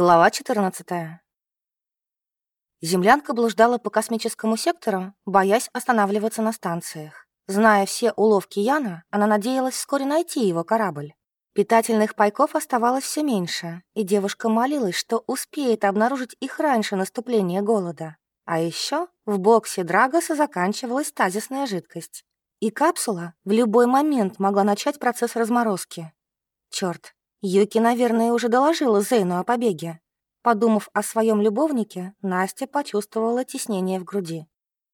Глава 14. Землянка блуждала по космическому сектору, боясь останавливаться на станциях. Зная все уловки Яна, она надеялась вскоре найти его корабль. Питательных пайков оставалось все меньше, и девушка молилась, что успеет обнаружить их раньше наступления голода. А еще в боксе Драгоса заканчивалась тазисная жидкость, и капсула в любой момент могла начать процесс разморозки. Черт, Юки, наверное, уже доложила Зейну о побеге. Подумав о своем любовнике, Настя почувствовала теснение в груди.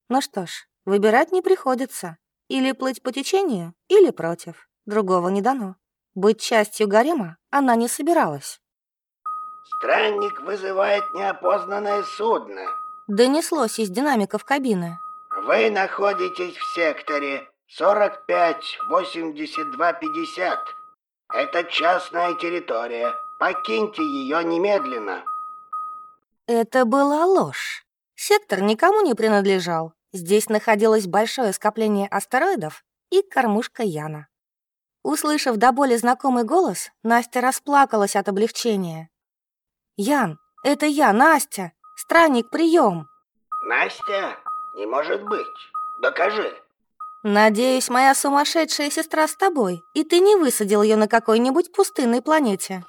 Ну что ж, выбирать не приходится. Или плыть по течению, или против. Другого не дано. Быть частью гарема она не собиралась. «Странник вызывает неопознанное судно», — донеслось из динамиков кабины. «Вы находитесь в секторе 45-82-50. Это частная территория. Покиньте ее немедленно. Это была ложь. Сектор никому не принадлежал. Здесь находилось большое скопление астероидов и кормушка Яна. Услышав до боли знакомый голос, Настя расплакалась от облегчения. «Ян, это я, Настя! Странник, прием!» «Настя? Не может быть! Докажи!» «Надеюсь, моя сумасшедшая сестра с тобой, и ты не высадил ее на какой-нибудь пустынной планете».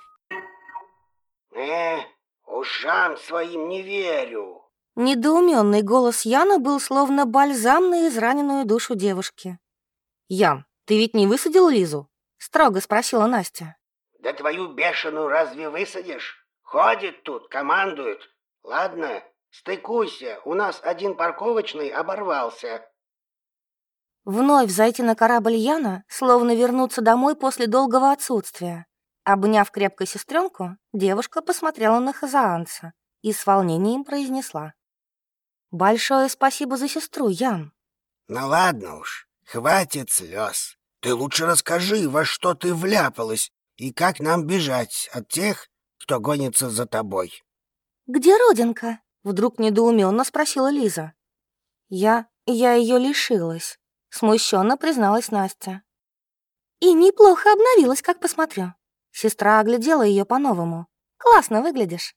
«Э, ушам своим не верю». Недоуменный голос Яна был словно бальзам на израненную душу девушки. «Ян, ты ведь не высадил Лизу?» — строго спросила Настя. «Да твою бешеную разве высадишь? Ходит тут, командует. Ладно, стыкуйся, у нас один парковочный оборвался». Вновь зайти на корабль Яна, словно вернуться домой после долгого отсутствия. Обняв крепко сестренку, девушка посмотрела на Хазаанца и с волнением произнесла. «Большое спасибо за сестру, Ян». «Ну ладно уж, хватит слез. Ты лучше расскажи, во что ты вляпалась и как нам бежать от тех, кто гонится за тобой». «Где родинка?» — вдруг недоуменно спросила Лиза. «Я... я ее лишилась». Смущенно призналась Настя. И неплохо обновилась, как посмотрю. Сестра оглядела ее по-новому. Классно выглядишь.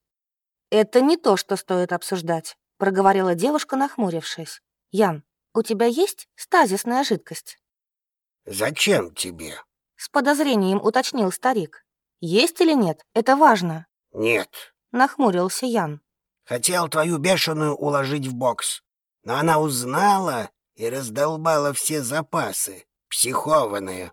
Это не то, что стоит обсуждать, проговорила девушка, нахмурившись. Ян, у тебя есть стазисная жидкость? Зачем тебе? С подозрением уточнил старик. Есть или нет, это важно. Нет. Нахмурился Ян. Хотел твою бешеную уложить в бокс, но она узнала и раздолбала все запасы, психованная.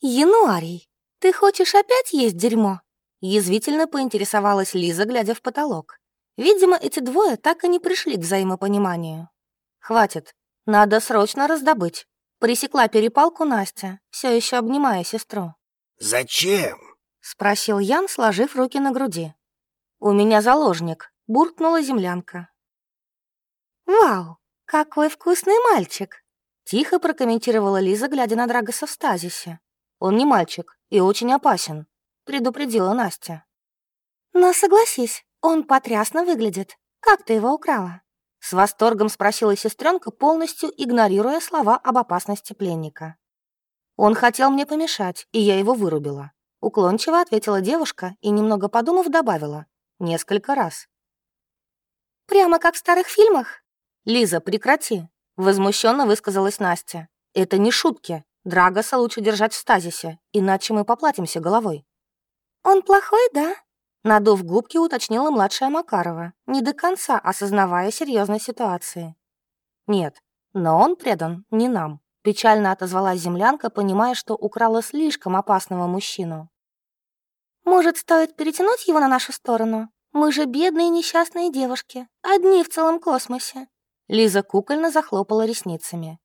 «Януарий, ты хочешь опять есть дерьмо?» Язвительно поинтересовалась Лиза, глядя в потолок. Видимо, эти двое так и не пришли к взаимопониманию. «Хватит, надо срочно раздобыть». Пресекла перепалку Настя, все еще обнимая сестру. «Зачем?» — спросил Ян, сложив руки на груди. «У меня заложник», — буркнула землянка. «Вау, «Какой вкусный мальчик!» Тихо прокомментировала Лиза, глядя на Драгоса в стазисе. «Он не мальчик и очень опасен», — предупредила Настя. «Но согласись, он потрясно выглядит. Как ты его украла?» С восторгом спросила сестренка, полностью игнорируя слова об опасности пленника. «Он хотел мне помешать, и я его вырубила», — уклончиво ответила девушка и, немного подумав, добавила. «Несколько раз». «Прямо как в старых фильмах?» «Лиза, прекрати!» — возмущенно высказалась Настя. «Это не шутки. Драгоса лучше держать в стазисе, иначе мы поплатимся головой». «Он плохой, да?» Надув губки, уточнила младшая Макарова, не до конца осознавая серьезной ситуации. «Нет, но он предан не нам», — печально отозвалась землянка, понимая, что украла слишком опасного мужчину. «Может, стоит перетянуть его на нашу сторону? Мы же бедные несчастные девушки, одни в целом космосе. Лиза кукольно захлопала ресницами.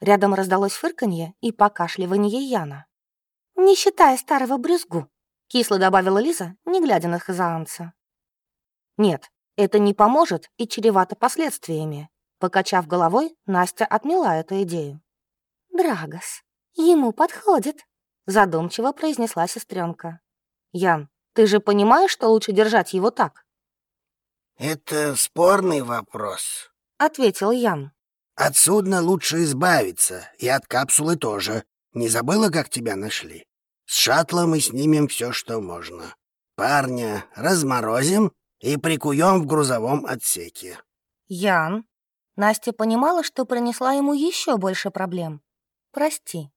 Рядом раздалось фырканье и покашливание Яна. «Не считая старого брюзгу», — кисло добавила Лиза, не глядя на хазаанца. «Нет, это не поможет и чревато последствиями», — покачав головой, Настя отмела эту идею. «Драгос, ему подходит», — задумчиво произнесла сестренка. «Ян, ты же понимаешь, что лучше держать его так?» «Это спорный вопрос», — ответил Ян. «От судна лучше избавиться, и от капсулы тоже. Не забыла, как тебя нашли? С шаттлом мы снимем все, что можно. Парня разморозим, и прикуем в грузовом отсеке». «Ян». Настя понимала, что принесла ему еще больше проблем. «Прости».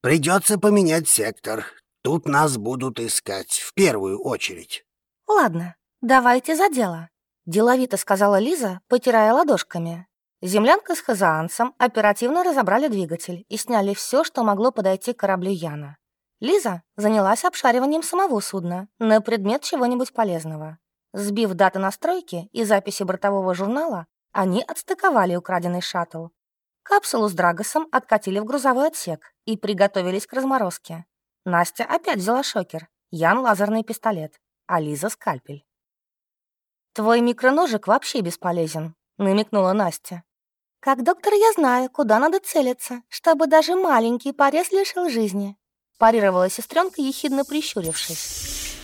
«Придется поменять сектор. Тут нас будут искать в первую очередь». «Ладно, давайте за дело», — деловито сказала Лиза, потирая ладошками. Землянка с хазаанцем оперативно разобрали двигатель и сняли все, что могло подойти к кораблю Яна. Лиза занялась обшариванием самого судна на предмет чего-нибудь полезного. Сбив даты настройки и записи бортового журнала, они отстыковали украденный шаттл. Капсулу с Драгосом откатили в грузовой отсек и приготовились к разморозке. Настя опять взяла шокер, Ян — лазерный пистолет, а Лиза — скальпель. «Твой микроножик вообще бесполезен», — намекнула Настя. «Как доктор я знаю, куда надо целиться, чтобы даже маленький порез лишил жизни», — парировала сестренка, ехидно прищурившись.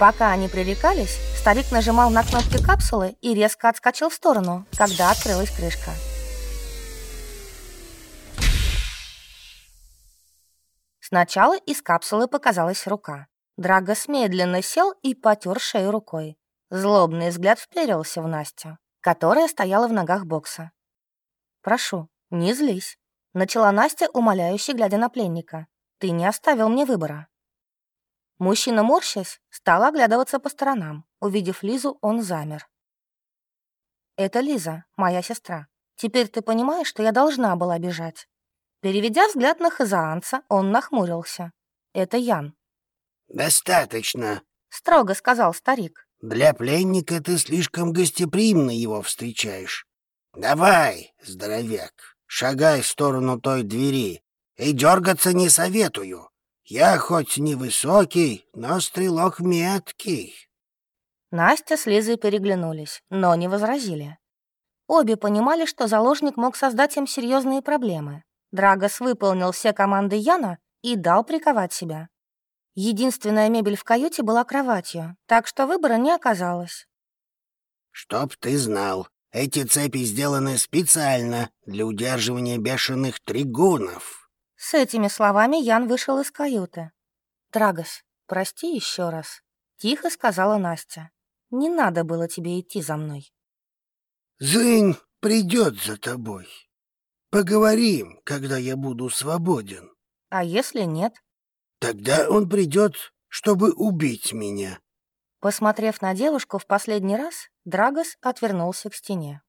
Пока они пререкались, старик нажимал на кнопки капсулы и резко отскочил в сторону, когда открылась крышка. Сначала из капсулы показалась рука. Драгос медленно сел и потер шею рукой. Злобный взгляд вперился в Настю, которая стояла в ногах бокса. «Прошу, не злись», — начала Настя, умоляюще глядя на пленника. «Ты не оставил мне выбора». Мужчина, морщась, стал оглядываться по сторонам. Увидев Лизу, он замер. «Это Лиза, моя сестра. Теперь ты понимаешь, что я должна была бежать?» Переведя взгляд на Хазаанца, он нахмурился. «Это Ян». «Достаточно», — строго сказал старик. «Для пленника ты слишком гостеприимно его встречаешь. Давай, здоровяк, шагай в сторону той двери и дергаться не советую. Я хоть невысокий, но стрелок меткий». Настя с Лизой переглянулись, но не возразили. Обе понимали, что заложник мог создать им серьезные проблемы. Драгос выполнил все команды Яна и дал приковать себя. Единственная мебель в каюте была кроватью, так что выбора не оказалось. «Чтоб ты знал, эти цепи сделаны специально для удерживания бешеных тригунов», с этими словами Ян вышел из каюты. «Драгос, прости еще раз», — тихо сказала Настя. «Не надо было тебе идти за мной». «Зынь придет за тобой. Поговорим, когда я буду свободен». «А если нет?» «Тогда он придет, чтобы убить меня». Посмотрев на девушку в последний раз, Драгос отвернулся к стене.